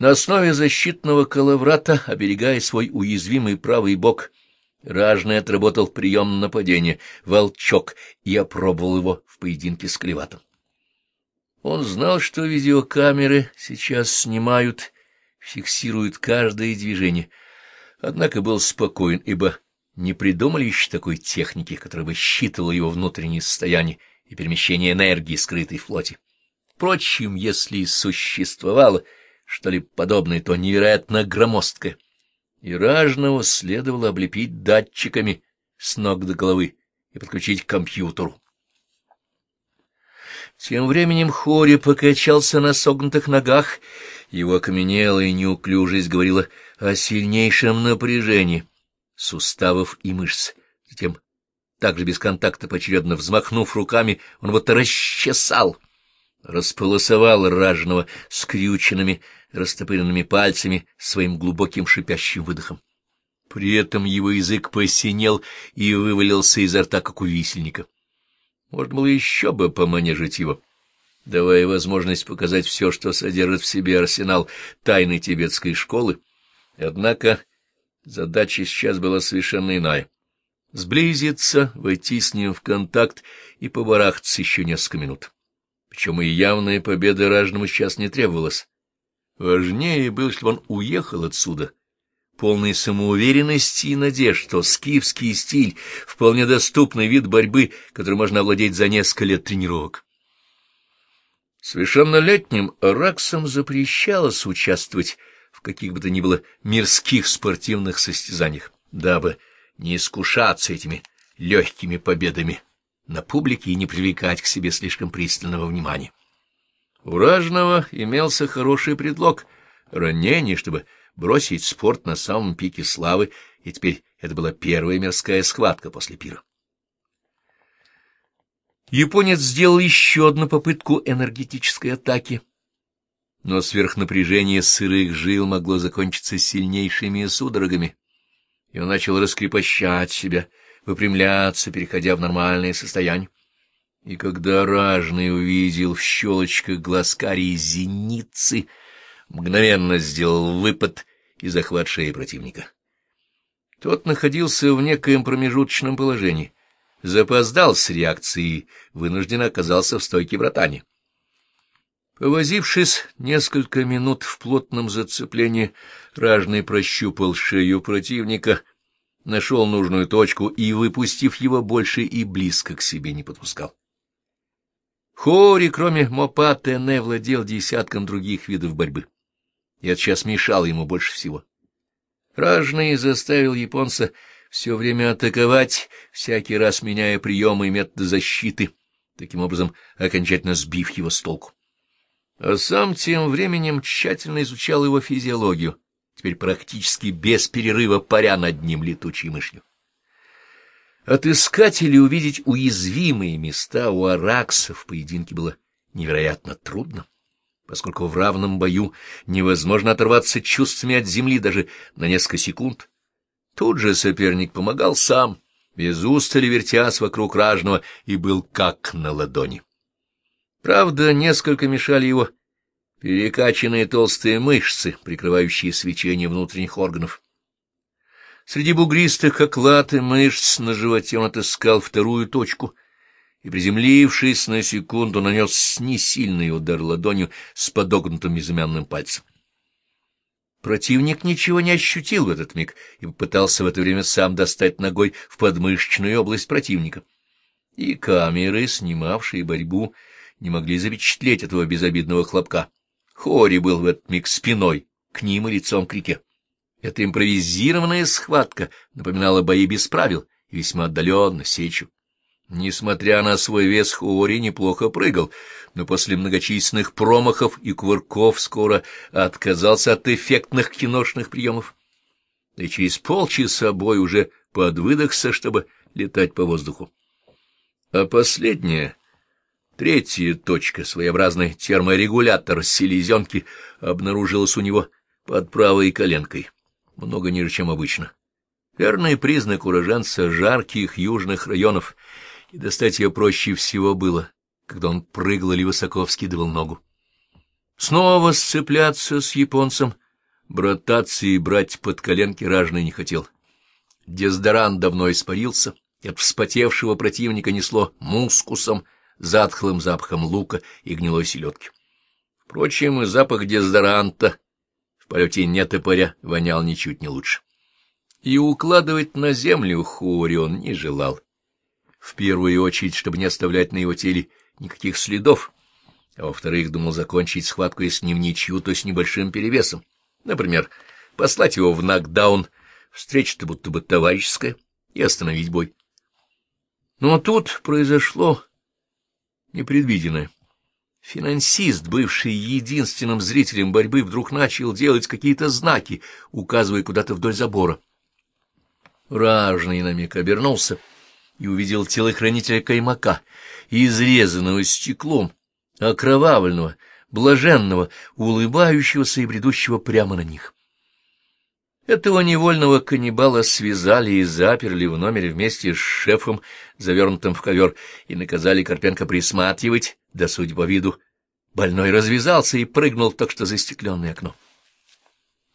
На основе защитного коловрата, оберегая свой уязвимый правый бок, Ражный отработал прием нападения «Волчок» и опробовал его в поединке с Клеватом. Он знал, что видеокамеры сейчас снимают, фиксируют каждое движение, однако был спокоен, ибо не придумали еще такой техники, которая бы считывала его внутреннее состояние и перемещение энергии, скрытой в флоте. Впрочем, если и существовало что-либо подобное, то невероятно громоздкое — и ражного следовало облепить датчиками с ног до головы и подключить к компьютеру. Тем временем Хори покачался на согнутых ногах, его окаменелая неуклюжесть говорила о сильнейшем напряжении суставов и мышц. Затем, также без контакта поочередно взмахнув руками, он вот расчесал, располосовал ражного скрюченными растопыренными пальцами своим глубоким шипящим выдохом. При этом его язык посинел и вывалился изо рта, как у висельника. Можно было еще бы поманежить его, давая возможность показать все, что содержит в себе арсенал тайной тибетской школы. Однако задача сейчас была совершенно иная — сблизиться, войти с ним в контакт и побарахтаться еще несколько минут. Причем и явная победа ражному сейчас не требовалась. Важнее было, чтобы он уехал отсюда, полный самоуверенности и надежд, что скифский стиль — вполне доступный вид борьбы, который можно овладеть за несколько лет тренировок. Совершеннолетним Раксам запрещалось участвовать в каких бы то ни было мирских спортивных состязаниях, дабы не искушаться этими легкими победами на публике и не привлекать к себе слишком пристального внимания. У Ражного имелся хороший предлог — ранение, чтобы бросить спорт на самом пике славы, и теперь это была первая мирская схватка после пира. Японец сделал еще одну попытку энергетической атаки, но сверхнапряжение сырых жил могло закончиться сильнейшими судорогами, и он начал раскрепощать себя, выпрямляться, переходя в нормальное состояние. И когда ражный увидел в щелочках глаз карии зеницы, мгновенно сделал выпад и захват шеи противника. Тот находился в некоем промежуточном положении, запоздал с реакцией, вынужденно оказался в стойке братани. Повозившись несколько минут в плотном зацеплении, ражный прощупал шею противника, нашел нужную точку и, выпустив его, больше и близко к себе не подпускал. Хори, кроме Мопа, Тене владел десятком других видов борьбы. И это сейчас мешало ему больше всего. Ражный заставил японца все время атаковать, всякий раз меняя приемы и методы защиты, таким образом окончательно сбив его с толку. А сам тем временем тщательно изучал его физиологию, теперь практически без перерыва паря над ним летучей мышью. Отыскать или увидеть уязвимые места у аракса в поединке было невероятно трудно, поскольку в равном бою невозможно оторваться чувствами от земли даже на несколько секунд. Тут же соперник помогал сам, без устали вертясь вокруг ражного, и был как на ладони. Правда, несколько мешали его перекачанные толстые мышцы, прикрывающие свечение внутренних органов. Среди бугристых, как латы, мышц на животе он отыскал вторую точку и, приземлившись на секунду, нанес несильный удар ладонью с подогнутым безымянным пальцем. Противник ничего не ощутил в этот миг и попытался в это время сам достать ногой в подмышечную область противника. И камеры, снимавшие борьбу, не могли запечатлеть этого безобидного хлопка. Хори был в этот миг спиной к ним и лицом к реке. Эта импровизированная схватка напоминала бои без правил и весьма отдаленно сечу. Несмотря на свой вес, Хуори неплохо прыгал, но после многочисленных промахов и кувырков скоро отказался от эффектных киношных приемов. И через полчаса бой уже подвыдохся, чтобы летать по воздуху. А последняя, третья точка, своеобразный терморегулятор селезенки, обнаружилась у него под правой коленкой много ниже, чем обычно. Верный признак уроженца жарких южных районов, и достать ее проще всего было, когда он прыгал или высоко вскидывал ногу. Снова сцепляться с японцем, брататься и брать под коленки ражный не хотел. Дезодорант давно испарился, от вспотевшего противника несло мускусом, затхлым запахом лука и гнилой селедки. Впрочем, и запах дезодоранта полете не топоря вонял ничуть не лучше. И укладывать на землю Хуори он не желал. В первую очередь, чтобы не оставлять на его теле никаких следов, а во-вторых, думал закончить схватку, если не в ничью, то с небольшим перевесом. Например, послать его в нокдаун, встреча-то будто бы товарищеская, и остановить бой. Но тут произошло непредвиденное. Финансист, бывший единственным зрителем борьбы, вдруг начал делать какие-то знаки, указывая куда-то вдоль забора. Ражный на миг обернулся и увидел телохранителя Каймака, изрезанного стеклом, окровавленного, блаженного, улыбающегося и бредущего прямо на них. Этого невольного каннибала связали и заперли в номере вместе с шефом, завернутым в ковер, и наказали Карпенко присматривать, да, судя по виду, больной развязался и прыгнул только что застекленное окно.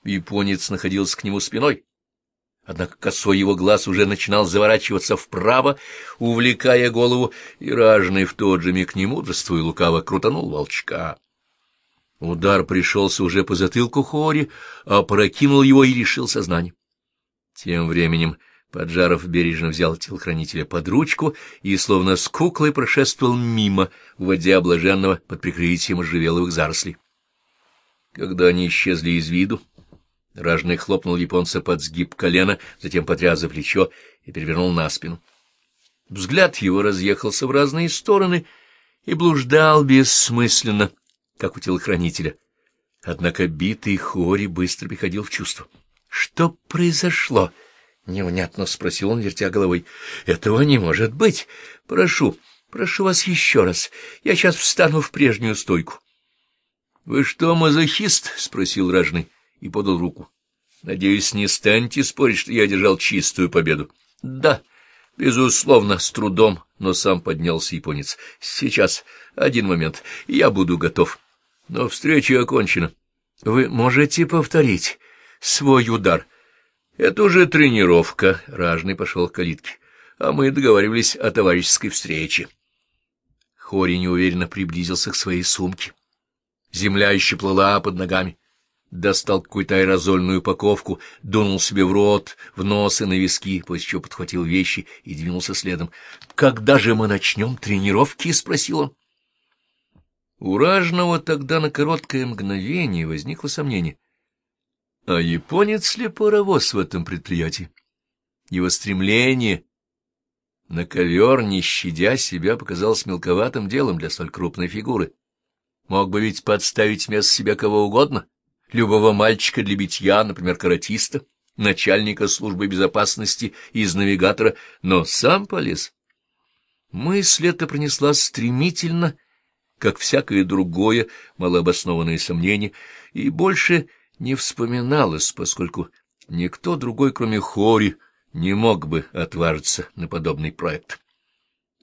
Японец находился к нему спиной, Однако косой его глаз уже начинал заворачиваться вправо, увлекая голову, и ражный в тот же миг немудрствуя лукаво крутанул волчка. Удар пришелся уже по затылку Хори, опрокинул его и решил сознание. Тем временем Поджаров бережно взял телохранителя под ручку и, словно с куклой, прошествовал мимо, уводя блаженного под прикрытием можжевеловых зарослей. Когда они исчезли из виду, Ражный хлопнул японца под сгиб колена, затем потряс за плечо и перевернул на спину. Взгляд его разъехался в разные стороны и блуждал бессмысленно, как у телохранителя. Однако битый Хори быстро приходил в чувство. — Что произошло? — невнятно спросил он, вертя головой. — Этого не может быть. Прошу, прошу вас еще раз. Я сейчас встану в прежнюю стойку. — Вы что, мазохист? — спросил Ражный и подал руку. — Надеюсь, не станете спорить, что я одержал чистую победу? — Да, безусловно, с трудом, но сам поднялся японец. — Сейчас, один момент, я буду готов. Но встреча окончена. Вы можете повторить свой удар? — Это уже тренировка, — Ражный пошел к калитке. — А мы договаривались о товарищеской встрече. Хори неуверенно приблизился к своей сумке. Земля еще плыла под ногами достал какую-то аэрозольную упаковку, дунул себе в рот, в нос и на виски, после чего подхватил вещи и двинулся следом. — Когда же мы начнем тренировки? — спросил он. У Ражного тогда на короткое мгновение возникло сомнение. А японец ли паровоз в этом предприятии? Его стремление на ковер, не щадя себя, показалось мелковатым делом для столь крупной фигуры. Мог бы ведь подставить вместо себя кого угодно — любого мальчика для битья, например, каратиста, начальника службы безопасности из навигатора, но сам полез. Мысль эта пронесла стремительно, как всякое другое малообоснованное сомнение, и больше не вспоминалось, поскольку никто другой, кроме Хори, не мог бы отважиться на подобный проект.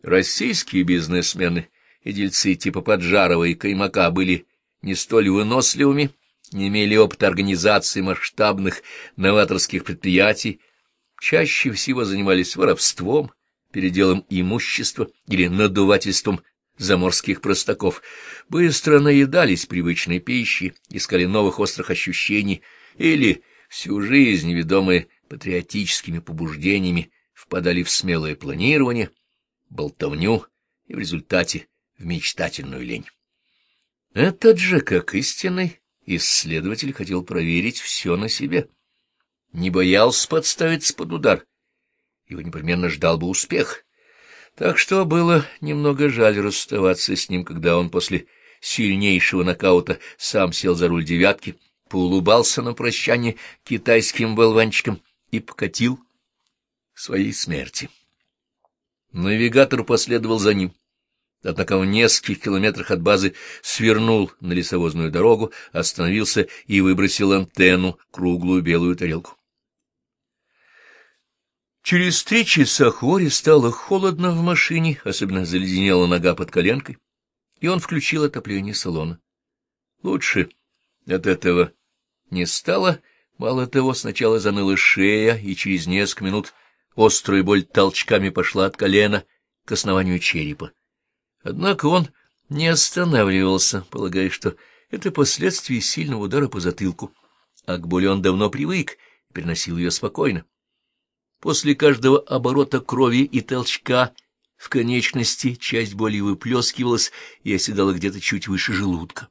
Российские бизнесмены и дельцы типа Поджарова и Каймака были не столь выносливыми, не имели опыта организации масштабных новаторских предприятий, чаще всего занимались воровством, переделом имущества или надувательством заморских простаков, быстро наедались привычной пищей, искали новых острых ощущений или всю жизнь, ведомые патриотическими побуждениями, впадали в смелое планирование, болтовню и в результате в мечтательную лень. Этот же, как истинный Исследователь хотел проверить все на себе. Не боялся подставиться под удар. Его непременно ждал бы успех. Так что было немного жаль расставаться с ним, когда он после сильнейшего нокаута сам сел за руль девятки, поулыбался на прощание китайским болванчиком и покатил своей смерти. Навигатор последовал за ним однако в нескольких километрах от базы свернул на лесовозную дорогу, остановился и выбросил антенну, круглую белую тарелку. Через три часа Хлоре стало холодно в машине, особенно заледенела нога под коленкой, и он включил отопление салона. Лучше от этого не стало. Мало того, сначала заныла шея, и через несколько минут острая боль толчками пошла от колена к основанию черепа. Однако он не останавливался, полагая, что это последствия сильного удара по затылку, а к боли он давно привык и переносил ее спокойно. После каждого оборота крови и толчка в конечности часть боли выплескивалась и оседала где-то чуть выше желудка.